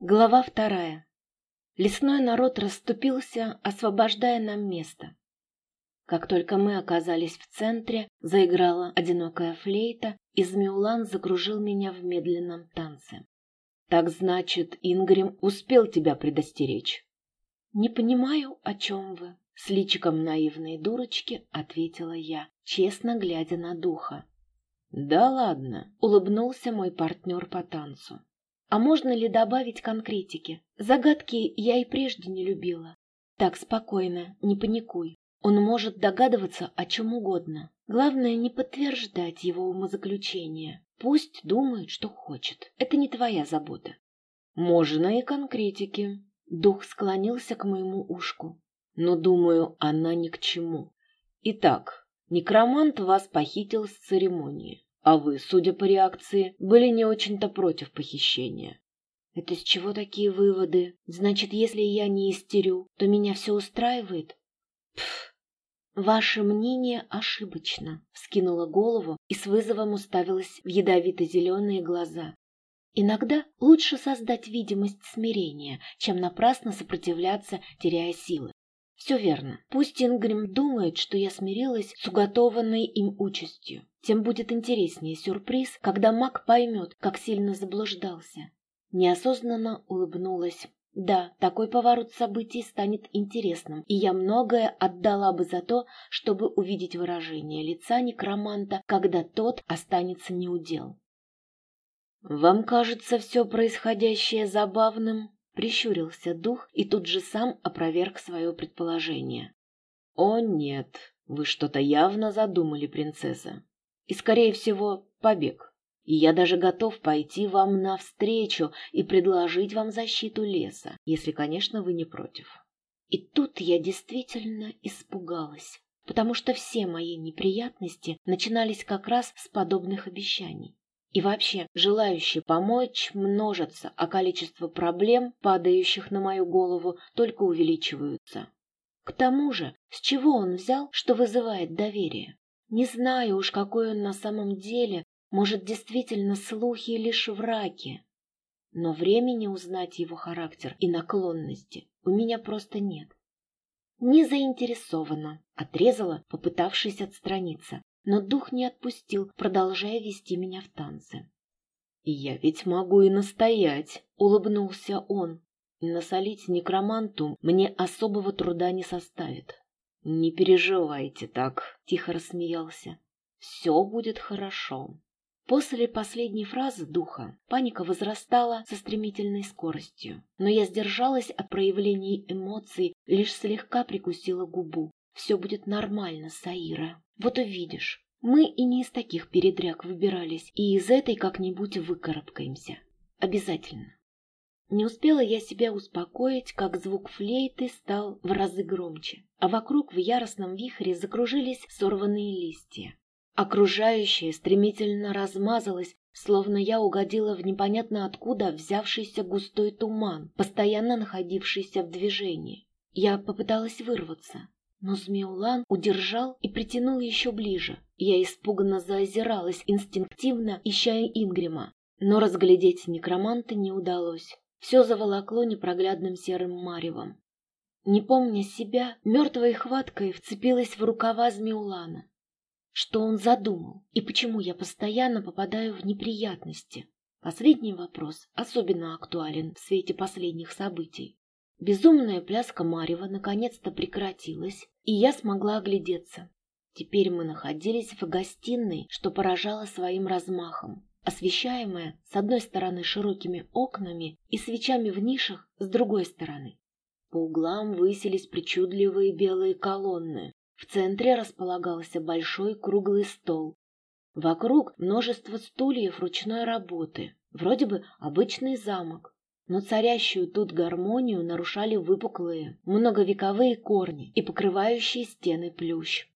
Глава вторая. Лесной народ расступился, освобождая нам место. Как только мы оказались в центре, заиграла одинокая флейта, и Змеулан закружил меня в медленном танце. «Так значит, Ингрим успел тебя предостеречь?» «Не понимаю, о чем вы», — с личиком наивной дурочки ответила я, честно глядя на духа. «Да ладно», — улыбнулся мой партнер по танцу. А можно ли добавить конкретики? Загадки я и прежде не любила. Так, спокойно, не паникуй. Он может догадываться о чем угодно. Главное, не подтверждать его умозаключение. Пусть думает, что хочет. Это не твоя забота. Можно и конкретики. Дух склонился к моему ушку. Но, думаю, она ни к чему. Итак, некромант вас похитил с церемонии. А вы, судя по реакции, были не очень-то против похищения. Это с чего такие выводы? Значит, если я не истерю, то меня все устраивает? Пф, ваше мнение ошибочно, вскинула голову и с вызовом уставилась в ядовито-зеленые глаза. Иногда лучше создать видимость смирения, чем напрасно сопротивляться, теряя силы. Все верно. Пусть Ингрим думает, что я смирилась с уготованной им участью. Тем будет интереснее сюрприз, когда маг поймет, как сильно заблуждался. Неосознанно улыбнулась. Да, такой поворот событий станет интересным, и я многое отдала бы за то, чтобы увидеть выражение лица некроманта, когда тот останется неудел. «Вам кажется все происходящее забавным?» Прищурился дух и тут же сам опроверг свое предположение. «О нет, вы что-то явно задумали, принцесса. И, скорее всего, побег. И я даже готов пойти вам навстречу и предложить вам защиту леса, если, конечно, вы не против». И тут я действительно испугалась, потому что все мои неприятности начинались как раз с подобных обещаний. И вообще, желающие помочь множатся, а количество проблем, падающих на мою голову, только увеличиваются. К тому же, с чего он взял, что вызывает доверие? Не знаю уж, какой он на самом деле, может, действительно слухи лишь враки. Но времени узнать его характер и наклонности у меня просто нет. Не заинтересована, отрезала, попытавшись отстраниться но дух не отпустил, продолжая вести меня в танцы. «Я ведь могу и настоять», — улыбнулся он. «Насолить некроманту мне особого труда не составит». «Не переживайте так», — тихо рассмеялся. «Все будет хорошо». После последней фразы духа паника возрастала со стремительной скоростью, но я сдержалась от проявлений эмоций, лишь слегка прикусила губу. «Все будет нормально, Саира». Вот увидишь, мы и не из таких передряг выбирались, и из этой как-нибудь выкарабкаемся. Обязательно. Не успела я себя успокоить, как звук флейты стал в разы громче, а вокруг в яростном вихре закружились сорванные листья. Окружающее стремительно размазалось, словно я угодила в непонятно откуда взявшийся густой туман, постоянно находившийся в движении. Я попыталась вырваться, но Змеулан удержал и притянул еще ближе. Я испуганно заозиралась, инстинктивно ища Ингрима, но разглядеть некроманта не удалось. Все заволокло непроглядным серым маревом. Не помня себя, мертвой хваткой вцепилась в рукава Змеулана. Что он задумал и почему я постоянно попадаю в неприятности? Последний вопрос особенно актуален в свете последних событий. Безумная пляска Марева наконец-то прекратилась, и я смогла оглядеться. Теперь мы находились в гостиной, что поражало своим размахом, освещаемая с одной стороны широкими окнами и свечами в нишах с другой стороны. По углам высились причудливые белые колонны. В центре располагался большой круглый стол. Вокруг множество стульев ручной работы, вроде бы обычный замок, но царящую тут гармонию нарушали выпуклые, многовековые корни и покрывающие стены плющ.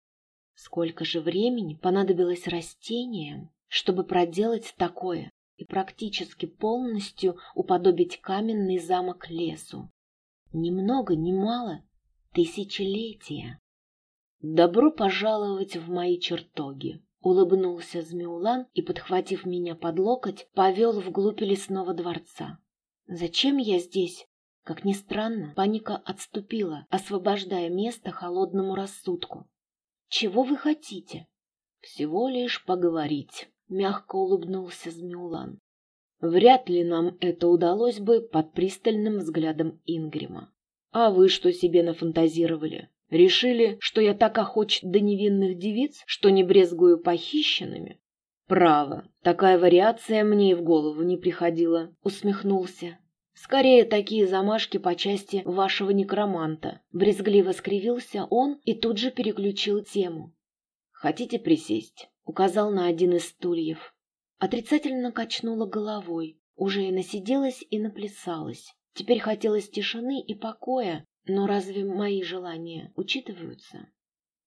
Сколько же времени понадобилось растениям, чтобы проделать такое и практически полностью уподобить каменный замок лесу? Ни много, ни мало, тысячелетия. «Добро пожаловать в мои чертоги!» — улыбнулся Змеулан и, подхватив меня под локоть, повел вглубь лесного дворца. Зачем я здесь? Как ни странно, паника отступила, освобождая место холодному рассудку. Чего вы хотите? Всего лишь поговорить, мягко улыбнулся Змеулан. Вряд ли нам это удалось бы под пристальным взглядом Ингрима. А вы что себе нафантазировали? Решили, что я так охоч до невинных девиц, что не брезгую похищенными? Право, такая вариация мне и в голову не приходила, усмехнулся. Скорее, такие замашки по части вашего некроманта. Брезгливо скривился он и тут же переключил тему. Хотите присесть? Указал на один из стульев. Отрицательно качнула головой. Уже и насиделась, и наплясалась. Теперь хотелось тишины и покоя, но разве мои желания учитываются?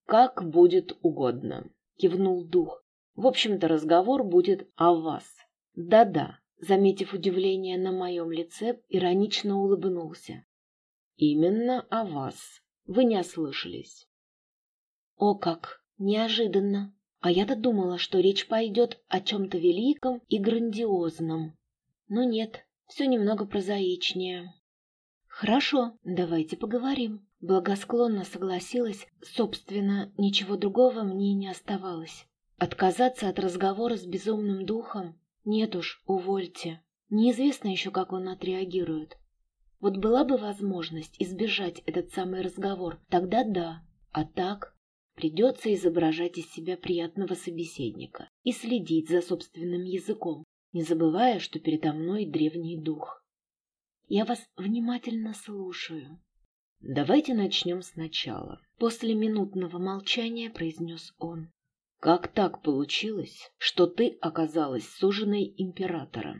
Как будет угодно, кивнул дух. В общем-то, разговор будет о вас. Да-да, заметив удивление на моем лице, иронично улыбнулся. Именно о вас. Вы не ослышались. О как! Неожиданно! А я-то думала, что речь пойдет о чем-то великом и грандиозном. Но нет, все немного прозаичнее. Хорошо, давайте поговорим. Благосклонно согласилась, собственно, ничего другого мне не оставалось. Отказаться от разговора с безумным духом? Нет уж, увольте. Неизвестно еще, как он отреагирует. Вот была бы возможность избежать этот самый разговор, тогда да. А так Придется изображать из себя приятного собеседника и следить за собственным языком, не забывая, что передо мной древний дух. Я вас внимательно слушаю. Давайте начнем сначала. После минутного молчания произнес он. Как так получилось, что ты оказалась суженой императора?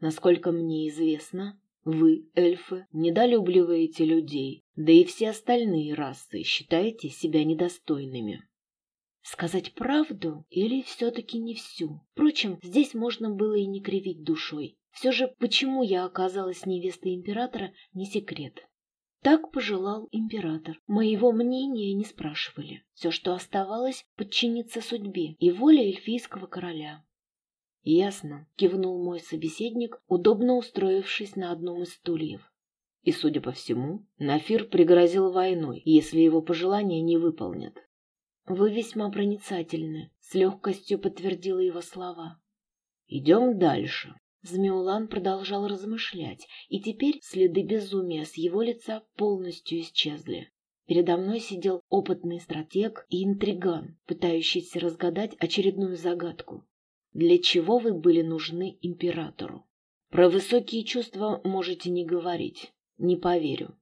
Насколько мне известно, вы, эльфы, недолюбливаете людей, да и все остальные расы считаете себя недостойными. Сказать правду или все-таки не всю? Впрочем, здесь можно было и не кривить душой. Все же, почему я оказалась невестой императора, не секрет. Так пожелал император. Моего мнения не спрашивали. Все, что оставалось, подчиниться судьбе и воле эльфийского короля. «Ясно», — кивнул мой собеседник, удобно устроившись на одном из стульев. И, судя по всему, Нафир пригрозил войной, если его пожелания не выполнят. «Вы весьма проницательны», — с легкостью подтвердила его слова. «Идем дальше». Змеулан продолжал размышлять, и теперь следы безумия с его лица полностью исчезли. Передо мной сидел опытный стратег и интриган, пытающийся разгадать очередную загадку. Для чего вы были нужны императору? Про высокие чувства можете не говорить, не поверю.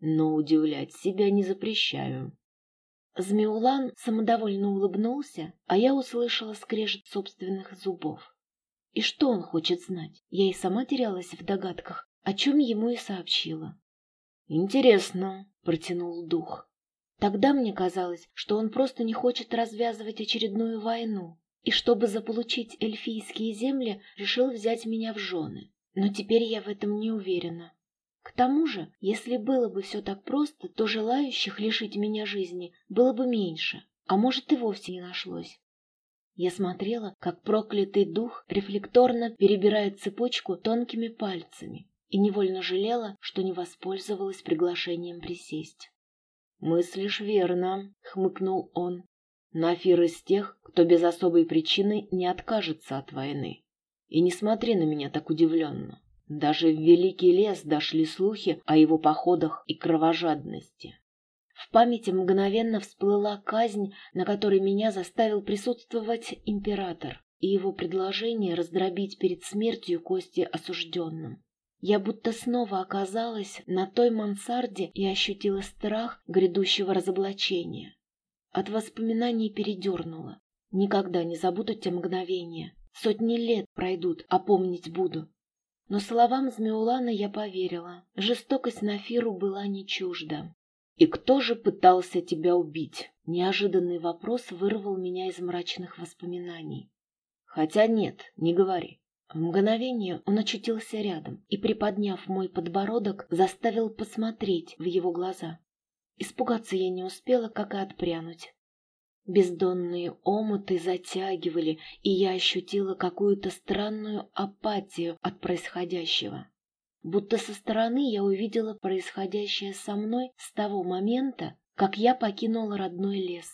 Но удивлять себя не запрещаю. Змеулан самодовольно улыбнулся, а я услышала скрежет собственных зубов. И что он хочет знать? Я и сама терялась в догадках, о чем ему и сообщила. «Интересно», — протянул дух. Тогда мне казалось, что он просто не хочет развязывать очередную войну, и чтобы заполучить эльфийские земли, решил взять меня в жены. Но теперь я в этом не уверена. К тому же, если было бы все так просто, то желающих лишить меня жизни было бы меньше, а может и вовсе не нашлось. Я смотрела, как проклятый дух рефлекторно перебирает цепочку тонкими пальцами и невольно жалела, что не воспользовалась приглашением присесть. «Мыслишь верно», — хмыкнул он. Нафир из тех, кто без особой причины не откажется от войны. И не смотри на меня так удивленно. Даже в Великий лес дошли слухи о его походах и кровожадности. В памяти мгновенно всплыла казнь, на которой меня заставил присутствовать император, и его предложение раздробить перед смертью кости осужденным. Я будто снова оказалась на той мансарде и ощутила страх грядущего разоблачения. От воспоминаний передернуло. Никогда не забуду те мгновения. Сотни лет пройдут, а помнить буду. Но словам Змеулана я поверила. Жестокость Нафиру была не чужда. «И кто же пытался тебя убить?» Неожиданный вопрос вырвал меня из мрачных воспоминаний. «Хотя нет, не говори». В мгновение он очутился рядом и, приподняв мой подбородок, заставил посмотреть в его глаза. Испугаться я не успела, как и отпрянуть. Бездонные омуты затягивали, и я ощутила какую-то странную апатию от происходящего. будто со стороны я увидела происходящее со мной с того момента, как я покинула родной лес.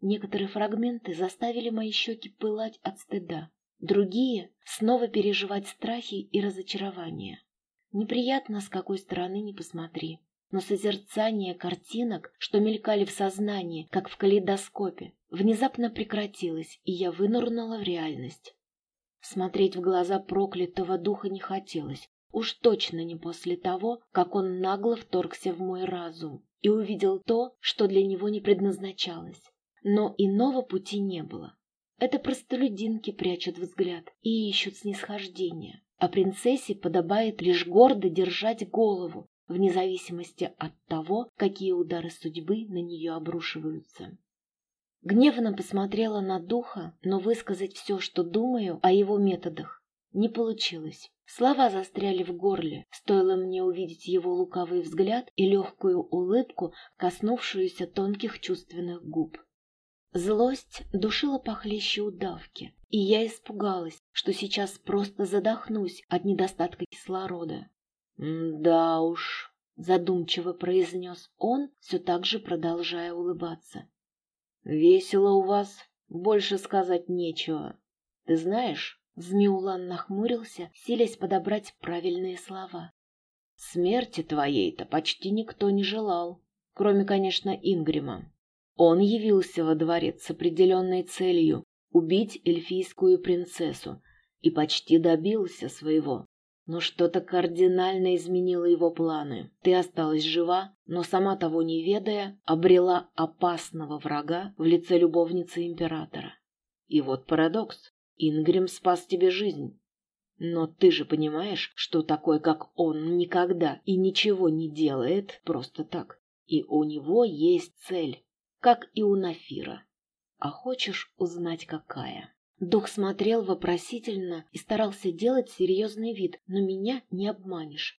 Некоторые фрагменты заставили мои щеки пылать от стыда, другие — снова переживать страхи и разочарования. Неприятно, с какой стороны не посмотри, но созерцание картинок, что мелькали в сознании, как в калейдоскопе, внезапно прекратилось, и я вынырнула в реальность. Смотреть в глаза проклятого духа не хотелось, уж точно не после того, как он нагло вторгся в мой разум и увидел то, что для него не предназначалось. Но иного пути не было. Это простолюдинки прячут взгляд и ищут снисхождения, а принцессе подобает лишь гордо держать голову, вне зависимости от того, какие удары судьбы на нее обрушиваются. Гневно посмотрела на духа, но высказать все, что думаю о его методах, не получилось. Слова застряли в горле, стоило мне увидеть его лукавый взгляд и легкую улыбку, коснувшуюся тонких чувственных губ. Злость душила похлеще удавки, и я испугалась, что сейчас просто задохнусь от недостатка кислорода. «Да уж», — задумчиво произнес он, все так же продолжая улыбаться. «Весело у вас, больше сказать нечего. Ты знаешь...» Змеулан нахмурился, силясь подобрать правильные слова. «Смерти твоей-то почти никто не желал, кроме, конечно, Ингрима. Он явился во дворец с определенной целью — убить эльфийскую принцессу, и почти добился своего. Но что-то кардинально изменило его планы. Ты осталась жива, но сама того не ведая, обрела опасного врага в лице любовницы императора. И вот парадокс. Ингрим спас тебе жизнь. Но ты же понимаешь, что такой, как он, никогда и ничего не делает просто так. И у него есть цель, как и у Нафира. А хочешь узнать, какая? Дух смотрел вопросительно и старался делать серьезный вид, но меня не обманешь.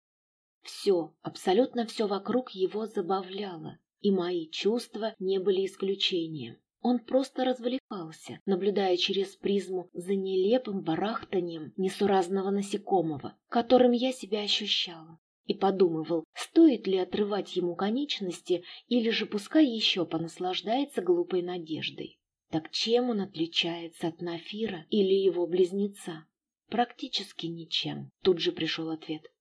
Все, абсолютно все вокруг его забавляло, и мои чувства не были исключением. Он просто развлекался, наблюдая через призму за нелепым барахтанием несуразного насекомого, которым я себя ощущала, и подумывал, стоит ли отрывать ему конечности или же пускай еще понаслаждается глупой надеждой. Так чем он отличается от Нафира или его близнеца? Практически ничем, тут же пришел ответ.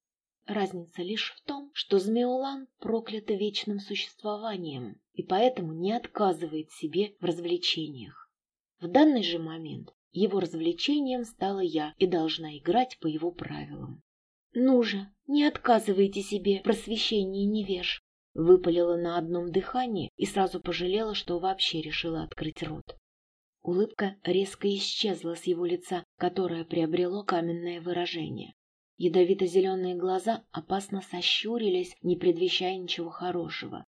Разница лишь в том, что Змеолан проклят вечным существованием и поэтому не отказывает себе в развлечениях. В данный же момент его развлечением стала я и должна играть по его правилам. «Ну же, не отказывайте себе в просвещении невеж!» Выпалила на одном дыхании и сразу пожалела, что вообще решила открыть рот. Улыбка резко исчезла с его лица, которое приобрело каменное выражение. Ядовито-зеленые глаза опасно сощурились, не предвещая ничего хорошего.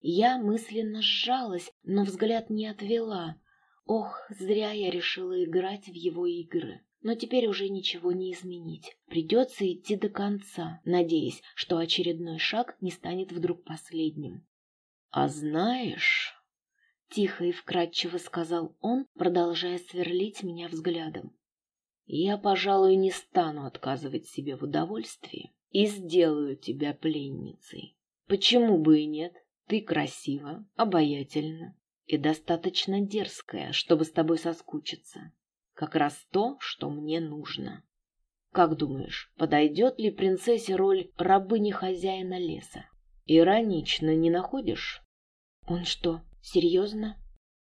Я мысленно сжалась, но взгляд не отвела. Ох, зря я решила играть в его игры. Но теперь уже ничего не изменить. Придется идти до конца, надеясь, что очередной шаг не станет вдруг последним. «А знаешь...» — тихо и вкрадчиво сказал он, продолжая сверлить меня взглядом. «Я, пожалуй, не стану отказывать себе в удовольствии и сделаю тебя пленницей. Почему бы и нет? Ты красива, обаятельна и достаточно дерзкая, чтобы с тобой соскучиться. Как раз то, что мне нужно. Как думаешь, подойдет ли принцессе роль рабыни хозяина леса? Иронично не находишь? Он что, серьезно?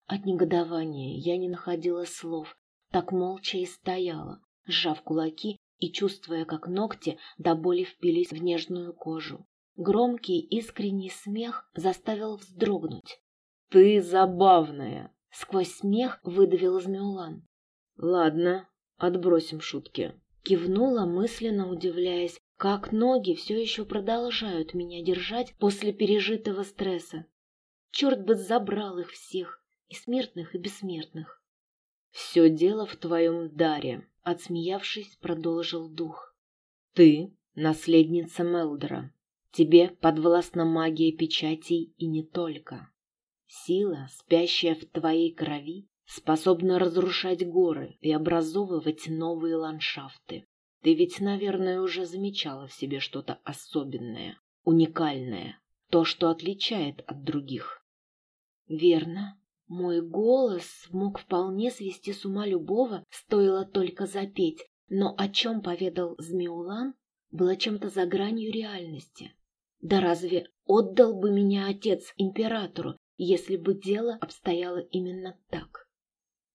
От негодования я не находила слов, так молча и стояла, сжав кулаки и чувствуя, как ногти до боли впились в нежную кожу. Громкий искренний смех заставил вздрогнуть. «Ты забавная!» — сквозь смех выдавил Змеулан. Ладно, отбросим шутки. Кивнула, мысленно удивляясь, как ноги все еще продолжают меня держать после пережитого стресса. Черт бы забрал их всех, и смертных, и бессмертных. Все дело в твоем даре, отсмеявшись, продолжил дух. Ты наследница Мелдера. Тебе подвластна магия печатей и не только. Сила, спящая в твоей крови, способна разрушать горы и образовывать новые ландшафты. Ты ведь, наверное, уже замечала в себе что-то особенное, уникальное, то, что отличает от других. Верно. Мой голос мог вполне свести с ума любого, стоило только запеть, но о чем поведал Змеулан, было чем-то за гранью реальности. Да разве отдал бы меня отец императору, если бы дело обстояло именно так?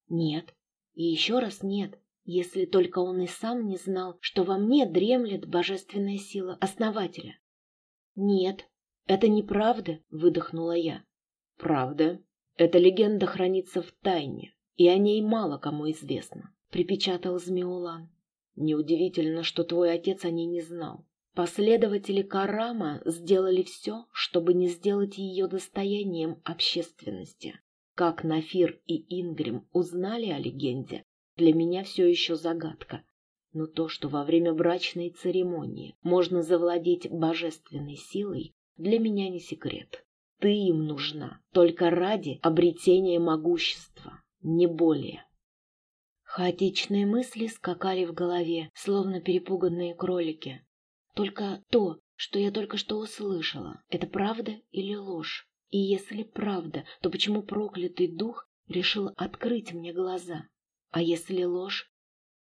Нет, и еще раз нет, если только он и сам не знал, что во мне дремлет божественная сила основателя. Нет, это неправда, выдохнула я. Правда. Эта легенда хранится в тайне, и о ней мало кому известно, припечатал Змеулан. Неудивительно, что твой отец о ней не знал. Последователи Карама сделали все, чтобы не сделать ее достоянием общественности. Как Нафир и Ингрим узнали о легенде, для меня все еще загадка. Но то, что во время брачной церемонии можно завладеть божественной силой, для меня не секрет. Ты им нужна только ради обретения могущества, не более. Хаотичные мысли скакали в голове, словно перепуганные кролики. Только то, что я только что услышала, это правда или ложь? И если правда, то почему проклятый дух решил открыть мне глаза? А если ложь?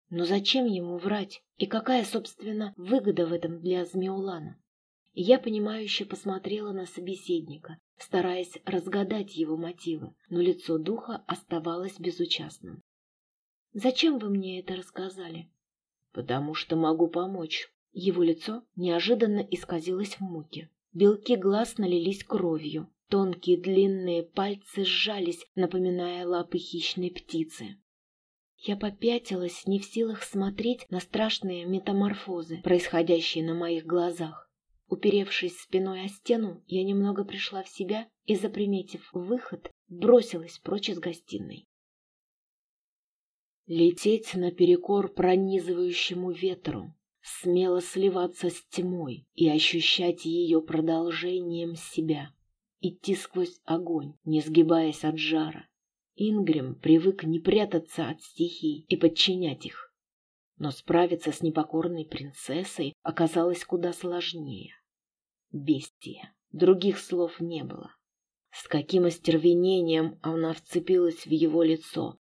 Но зачем ему врать? И какая, собственно, выгода в этом для Змеулана? Я понимающе посмотрела на собеседника, стараясь разгадать его мотивы, но лицо духа оставалось безучастным. «Зачем вы мне это рассказали?» «Потому что могу помочь», его лицо неожиданно исказилось в муке. Белки глаз налились кровью. Тонкие длинные пальцы сжались, напоминая лапы хищной птицы. Я попятилась, не в силах смотреть на страшные метаморфозы, происходящие на моих глазах. Уперевшись спиной о стену, я немного пришла в себя и, заприметив выход, бросилась прочь из гостиной. Лететь наперекор пронизывающему ветру, смело сливаться с тьмой и ощущать ее продолжением себя, идти сквозь огонь, не сгибаясь от жара. Ингрим привык не прятаться от стихий и подчинять их. Но справиться с непокорной принцессой оказалось куда сложнее. Бестия. Других слов не было. С каким остервенением она вцепилась в его лицо,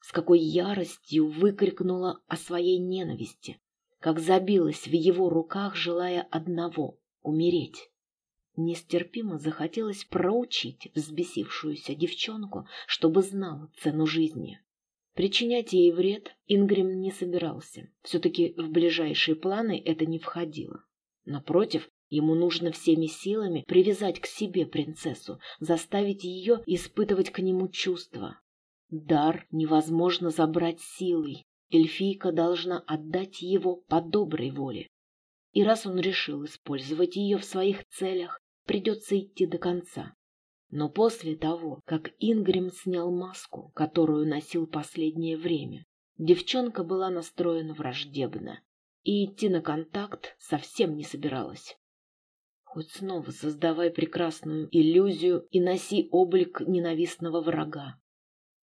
с какой яростью выкрикнула о своей ненависти, как забилась в его руках, желая одного — умереть. Нестерпимо захотелось проучить взбесившуюся девчонку, чтобы знала цену жизни. Причинять ей вред Ингрим не собирался. Все-таки в ближайшие планы это не входило. Напротив, ему нужно всеми силами привязать к себе принцессу, заставить ее испытывать к нему чувства. Дар невозможно забрать силой, эльфийка должна отдать его по доброй воле. И раз он решил использовать ее в своих целях, придется идти до конца. Но после того, как Ингрим снял маску, которую носил последнее время, девчонка была настроена враждебно и идти на контакт совсем не собиралась. Хоть снова создавай прекрасную иллюзию и носи облик ненавистного врага.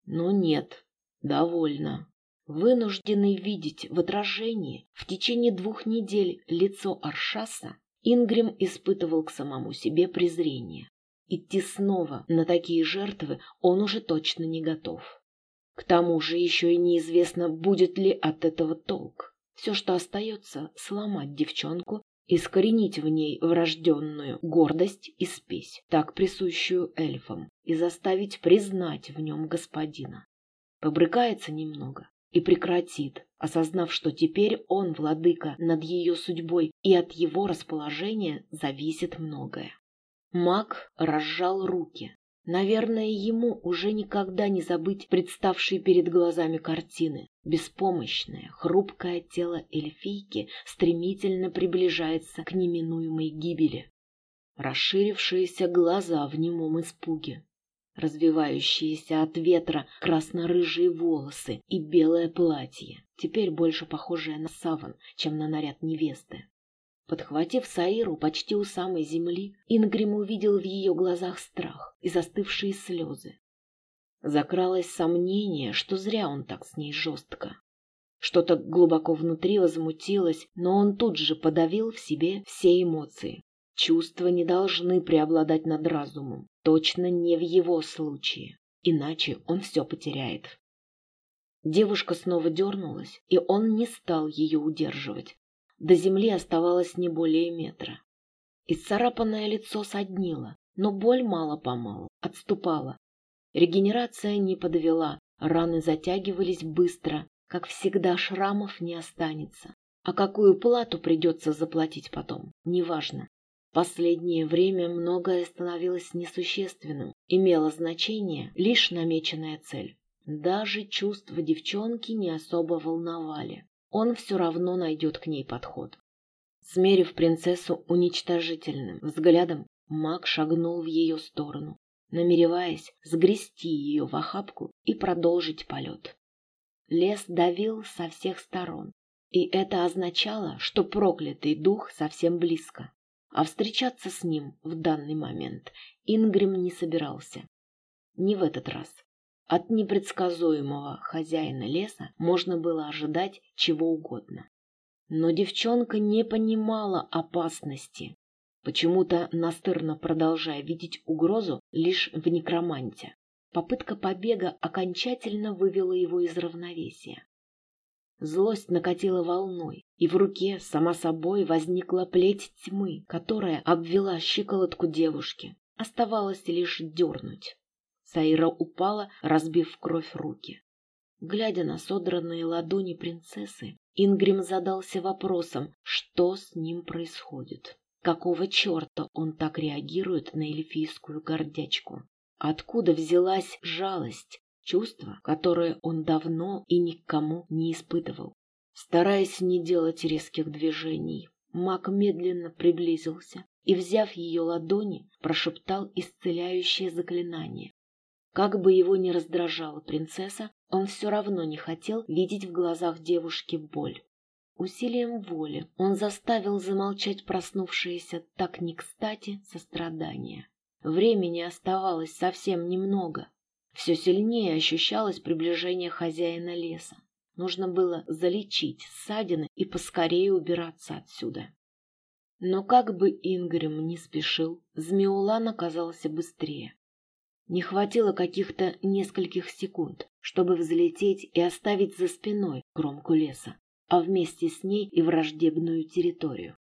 Но нет, довольно. Вынужденный видеть в отражении в течение двух недель лицо Аршаса, Ингрим испытывал к самому себе презрение. Идти снова на такие жертвы он уже точно не готов. К тому же еще и неизвестно, будет ли от этого толк. Все, что остается, сломать девчонку, искоренить в ней врожденную гордость и спесь, так присущую эльфам, и заставить признать в нем господина. Побрыкается немного, и прекратит, осознав, что теперь он владыка над ее судьбой, и от его расположения зависит многое. Маг разжал руки. Наверное, ему уже никогда не забыть представшие перед глазами картины. Беспомощное, хрупкое тело эльфийки стремительно приближается к неминуемой гибели. Расширившиеся глаза в немом испуге развивающиеся от ветра красно-рыжие волосы и белое платье, теперь больше похожее на саван, чем на наряд невесты. Подхватив Саиру почти у самой земли, Ингрим увидел в ее глазах страх и застывшие слезы. Закралось сомнение, что зря он так с ней жестко. Что-то глубоко внутри возмутилось, но он тут же подавил в себе все эмоции. Чувства не должны преобладать над разумом. Точно не в его случае. Иначе он все потеряет. Девушка снова дернулась, и он не стал ее удерживать. До земли оставалось не более метра. Исцарапанное лицо соднило, но боль мало-помалу отступала. Регенерация не подвела, раны затягивались быстро, как всегда шрамов не останется. А какую плату придется заплатить потом, неважно. Последнее время многое становилось несущественным, имело значение лишь намеченная цель. Даже чувства девчонки не особо волновали. Он все равно найдет к ней подход. Смерив принцессу уничтожительным взглядом, маг шагнул в ее сторону, намереваясь сгрести ее в охапку и продолжить полет. Лес давил со всех сторон, и это означало, что проклятый дух совсем близко. А встречаться с ним в данный момент Ингрим не собирался. Не в этот раз. От непредсказуемого хозяина леса можно было ожидать чего угодно. Но девчонка не понимала опасности, почему-то настырно продолжая видеть угрозу лишь в некроманте. Попытка побега окончательно вывела его из равновесия. Злость накатила волной, и в руке сама собой возникла плеть тьмы, которая обвела щиколотку девушки. Оставалось лишь дернуть. Саира упала, разбив кровь руки. Глядя на содранные ладони принцессы, Ингрим задался вопросом, что с ним происходит. Какого черта он так реагирует на эльфийскую гордячку? Откуда взялась жалость, чувство, которое он давно и никому не испытывал? Стараясь не делать резких движений, маг медленно приблизился и, взяв ее ладони, прошептал исцеляющее заклинание. Как бы его ни раздражала принцесса, он все равно не хотел видеть в глазах девушки боль. Усилием воли он заставил замолчать проснувшееся так не кстати сострадание. Времени оставалось совсем немного. Все сильнее ощущалось приближение хозяина леса. Нужно было залечить ссадины и поскорее убираться отсюда. Но как бы Ингрим не спешил, Змеулан оказался быстрее. Не хватило каких-то нескольких секунд, чтобы взлететь и оставить за спиной кромку леса, а вместе с ней и враждебную территорию.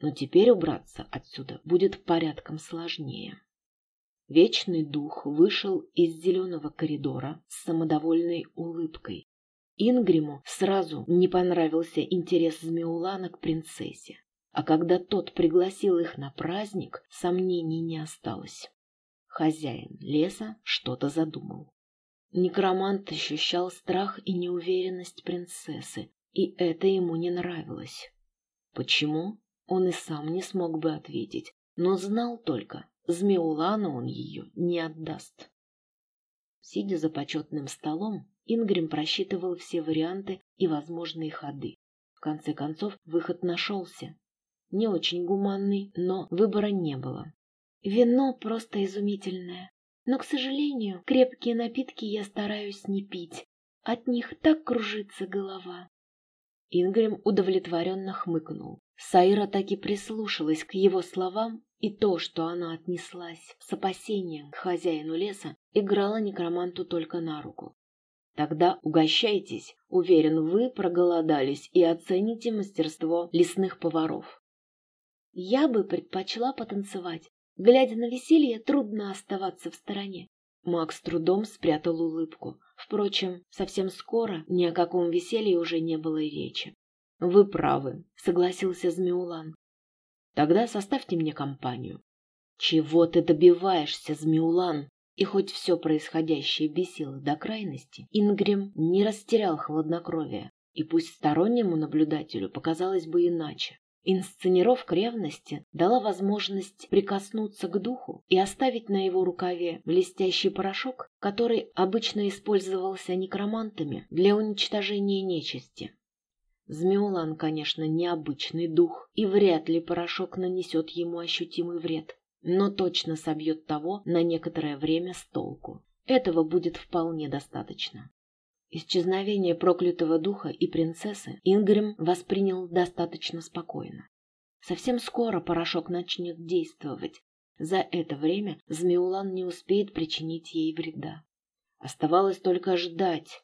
Но теперь убраться отсюда будет порядком сложнее. Вечный дух вышел из зеленого коридора с самодовольной улыбкой. Ингриму сразу не понравился интерес Змеулана к принцессе. А когда тот пригласил их на праздник, сомнений не осталось. Хозяин леса что-то задумал. Некромант ощущал страх и неуверенность принцессы, и это ему не нравилось. Почему? Он и сам не смог бы ответить, но знал только, Змеулану он ее не отдаст. Сидя за почетным столом, Ингрим просчитывал все варианты и возможные ходы. В конце концов, выход нашелся. Не очень гуманный, но выбора не было. Вино просто изумительное. Но, к сожалению, крепкие напитки я стараюсь не пить. От них так кружится голова. Ингрим удовлетворенно хмыкнул. Саира таки прислушалась к его словам и то, что она отнеслась с опасением к хозяину леса, играло некроманту только на руку. Тогда угощайтесь, уверен, вы проголодались и оцените мастерство лесных поваров. Я бы предпочла потанцевать. Глядя на веселье, трудно оставаться в стороне. Макс трудом спрятал улыбку. Впрочем, совсем скоро ни о каком веселье уже не было и речи. «Вы правы», — согласился Змеулан. Тогда составьте мне компанию. Чего ты добиваешься, Змеулан? И хоть все происходящее бесило до крайности, Ингрим не растерял хладнокровия, и пусть стороннему наблюдателю показалось бы иначе. Инсценировка ревности дала возможность прикоснуться к духу и оставить на его рукаве блестящий порошок, который обычно использовался некромантами для уничтожения нечисти. Змеулан, конечно, необычный дух, и вряд ли порошок нанесет ему ощутимый вред, но точно собьет того на некоторое время с толку. Этого будет вполне достаточно. Исчезновение проклятого духа и принцессы Ингрим воспринял достаточно спокойно. Совсем скоро порошок начнет действовать. За это время Змеулан не успеет причинить ей вреда. Оставалось только ждать.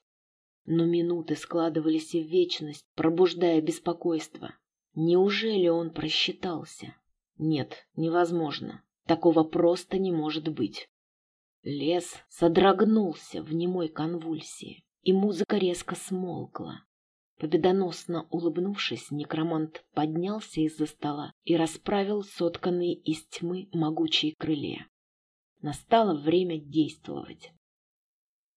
Но минуты складывались в вечность, пробуждая беспокойство. Неужели он просчитался? Нет, невозможно. Такого просто не может быть. Лес содрогнулся в немой конвульсии, и музыка резко смолкла. Победоносно улыбнувшись, некромант поднялся из-за стола и расправил сотканные из тьмы могучие крылья. Настало время действовать.